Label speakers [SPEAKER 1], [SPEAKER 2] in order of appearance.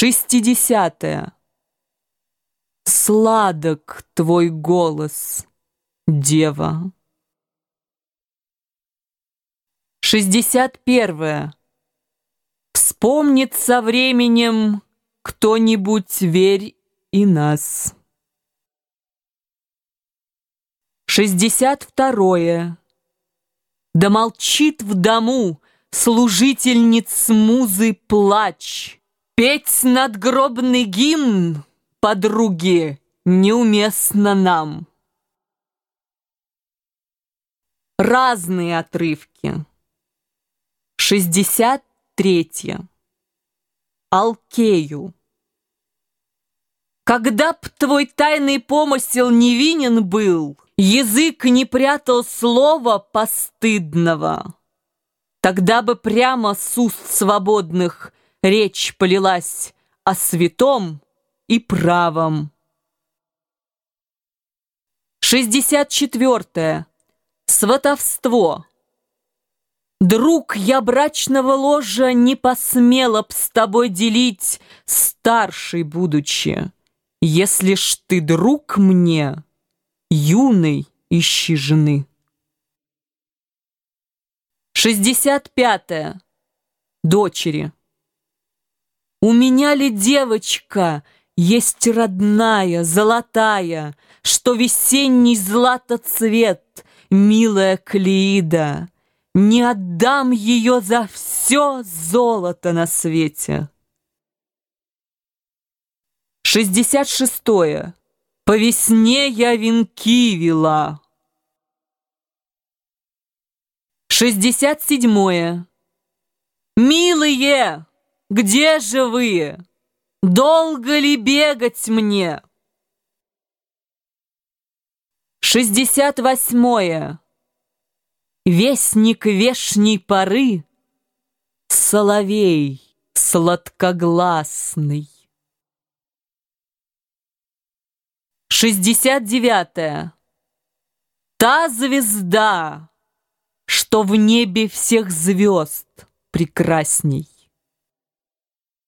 [SPEAKER 1] Шестидесятое. Сладок твой голос, дева. Шестьдесят первое. Вспомнит со временем кто-нибудь верь и нас. Шестьдесят второе. Да молчит в дому служительниц музы плач. Петь надгробный гимн, подруги, неуместно нам. Разные отрывки. 63. Алкею. Когда б твой тайный помысел невинен был, Язык не прятал слова постыдного, Тогда бы прямо с уст свободных речь полилась о святом и правом. 64. Сватовство. Друг, я брачного ложа не посмела б с тобой делить, старший будучи. Если ж ты друг мне, юный ищи жены. 65. Дочери. У меня ли девочка есть родная, золотая, Что весенний златоцвет, милая Клеида, Не отдам ее за все золото на свете. Шестьдесят шестое. По весне я венки вела. Шестьдесят седьмое. Милые! Где же вы? Долго ли бегать мне? Шестьдесят восьмое. Вестник вешней поры, Соловей сладкогласный. Шестьдесят девятое. Та звезда, что в небе всех звезд прекрасней.